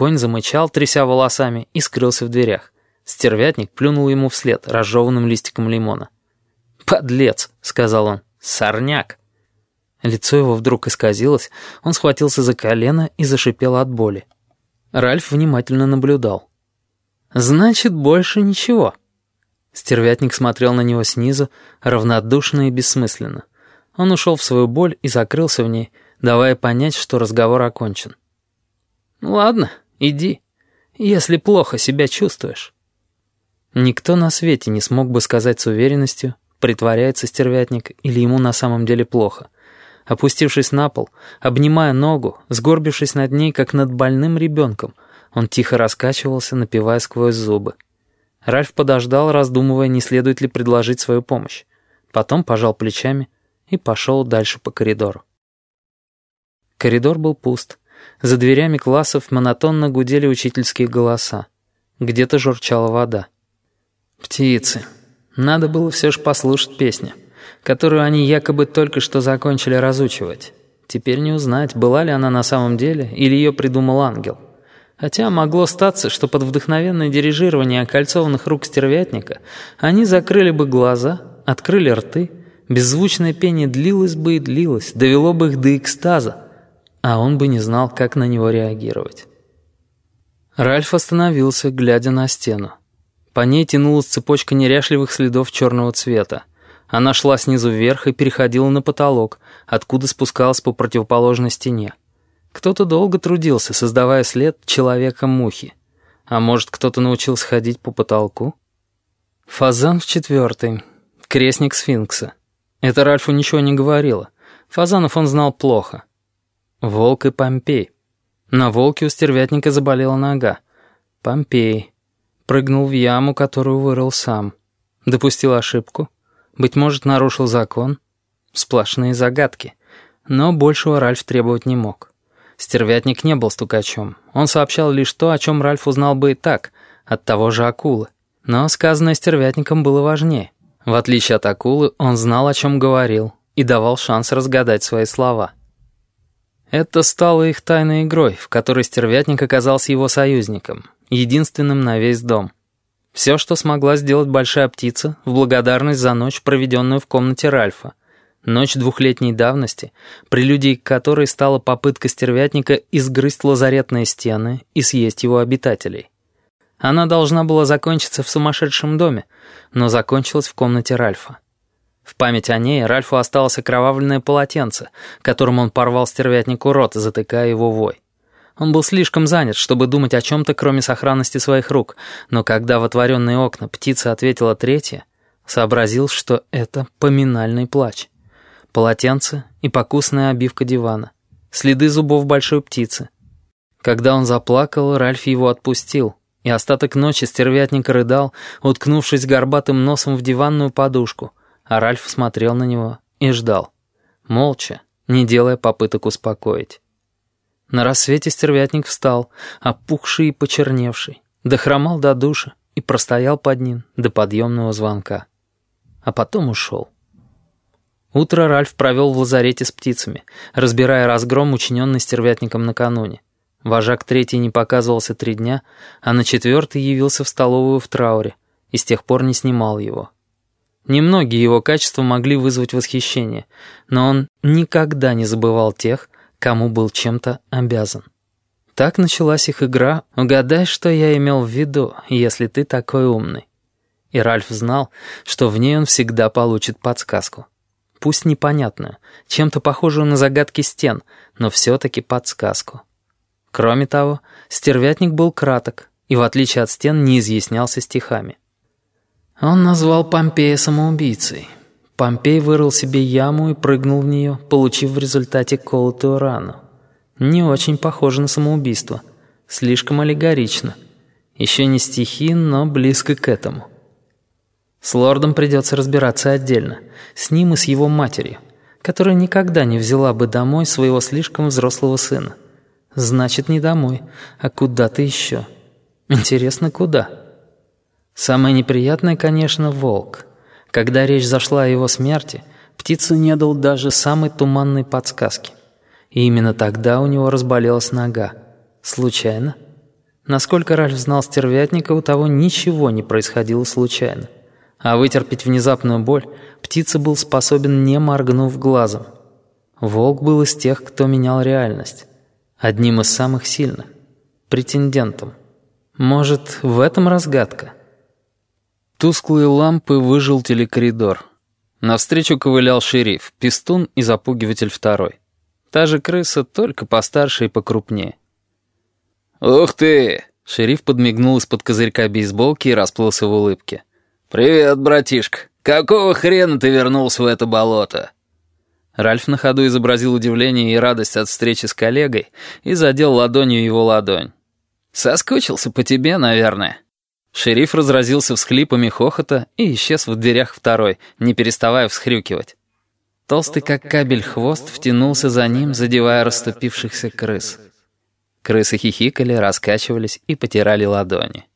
Конь замычал, тряся волосами, и скрылся в дверях. Стервятник плюнул ему вслед разжеванным листиком лимона. «Подлец!» — сказал он. «Сорняк!» Лицо его вдруг исказилось, он схватился за колено и зашипел от боли. Ральф внимательно наблюдал. «Значит, больше ничего». Стервятник смотрел на него снизу, равнодушно и бессмысленно. Он ушел в свою боль и закрылся в ней, давая понять, что разговор окончен. «Ну «Ладно, иди, если плохо себя чувствуешь». Никто на свете не смог бы сказать с уверенностью, притворяется стервятник или ему на самом деле плохо — Опустившись на пол, обнимая ногу, сгорбившись над ней, как над больным ребенком, он тихо раскачивался, напивая сквозь зубы. Ральф подождал, раздумывая, не следует ли предложить свою помощь. Потом пожал плечами и пошел дальше по коридору. Коридор был пуст. За дверями классов монотонно гудели учительские голоса. Где-то журчала вода. «Птицы. Надо было все же послушать песню» которую они якобы только что закончили разучивать. Теперь не узнать, была ли она на самом деле или ее придумал ангел. Хотя могло статься, что под вдохновенное дирижирование окольцованных рук стервятника они закрыли бы глаза, открыли рты, беззвучное пение длилось бы и длилось, довело бы их до экстаза, а он бы не знал, как на него реагировать. Ральф остановился, глядя на стену. По ней тянулась цепочка неряшливых следов черного цвета. Она шла снизу вверх и переходила на потолок, откуда спускалась по противоположной стене. Кто-то долго трудился, создавая след человека-мухи. А может, кто-то научился ходить по потолку? Фазан в четвертый. Крестник сфинкса. Это Ральфу ничего не говорило. Фазанов он знал плохо. Волк и Помпей. На волке у стервятника заболела нога. Помпей. Прыгнул в яму, которую вырыл сам. Допустил ошибку. Быть может, нарушил закон? Сплошные загадки. Но большего Ральф требовать не мог. Стервятник не был стукачом. Он сообщал лишь то, о чем Ральф узнал бы и так, от того же акулы. Но сказанное стервятником было важнее. В отличие от акулы, он знал, о чем говорил, и давал шанс разгадать свои слова. Это стало их тайной игрой, в которой стервятник оказался его союзником, единственным на весь дом — все, что смогла сделать большая птица, в благодарность за ночь, проведенную в комнате Ральфа. Ночь двухлетней давности, прелюдией к которой стала попытка стервятника изгрызть лазаретные стены и съесть его обитателей. Она должна была закончиться в сумасшедшем доме, но закончилась в комнате Ральфа. В память о ней Ральфу осталось окровавленное полотенце, которым он порвал стервятнику рот, затыкая его вой. Он был слишком занят, чтобы думать о чем-то, кроме сохранности своих рук, но когда в отворенные окна птица ответила третья, сообразил, что это поминальный плач. Полотенце и покусная обивка дивана. Следы зубов большой птицы. Когда он заплакал, Ральф его отпустил, и остаток ночи стервятник рыдал, уткнувшись горбатым носом в диванную подушку, а Ральф смотрел на него и ждал. Молча, не делая попыток успокоить. На рассвете стервятник встал, опухший и почерневший, дохромал до душа и простоял под ним до подъемного звонка. А потом ушел. Утро Ральф провел в лазарете с птицами, разбирая разгром, учиненный стервятником накануне. Вожак третий не показывался три дня, а на четвертый явился в столовую в трауре и с тех пор не снимал его. Немногие его качества могли вызвать восхищение, но он никогда не забывал тех, кому был чем-то обязан. Так началась их игра «Угадай, что я имел в виду, если ты такой умный». И Ральф знал, что в ней он всегда получит подсказку. Пусть непонятную, чем-то похожую на загадки стен, но все-таки подсказку. Кроме того, стервятник был краток и, в отличие от стен, не изъяснялся стихами. Он назвал Помпея самоубийцей. Помпей вырыл себе яму и прыгнул в нее, получив в результате колотую рану. Не очень похоже на самоубийство. Слишком аллегорично. Еще не стихи, но близко к этому. С лордом придется разбираться отдельно. С ним и с его матерью, которая никогда не взяла бы домой своего слишком взрослого сына. Значит, не домой, а куда-то еще. Интересно, куда? Самое неприятное, конечно, волк — когда речь зашла о его смерти, птица не дал даже самой туманной подсказки. И именно тогда у него разболелась нога. Случайно? Насколько Ральф знал стервятника, у того ничего не происходило случайно. А вытерпеть внезапную боль птица был способен, не моргнув глазом. Волк был из тех, кто менял реальность. Одним из самых сильных. Претендентом. Может, в этом разгадка? Тусклые лампы выжил телекоридор. Навстречу ковылял шериф, пистун и запугиватель второй. Та же крыса, только постарше и покрупнее. «Ух ты!» — шериф подмигнул из-под козырька бейсболки и расплылся в улыбке. «Привет, братишка! Какого хрена ты вернулся в это болото?» Ральф на ходу изобразил удивление и радость от встречи с коллегой и задел ладонью его ладонь. «Соскучился по тебе, наверное». Шериф разразился всхлипами хохота и исчез в дверях второй, не переставая всхрюкивать. Толстый как кабель хвост втянулся за ним, задевая расступившихся крыс. Крысы хихикали, раскачивались и потирали ладони.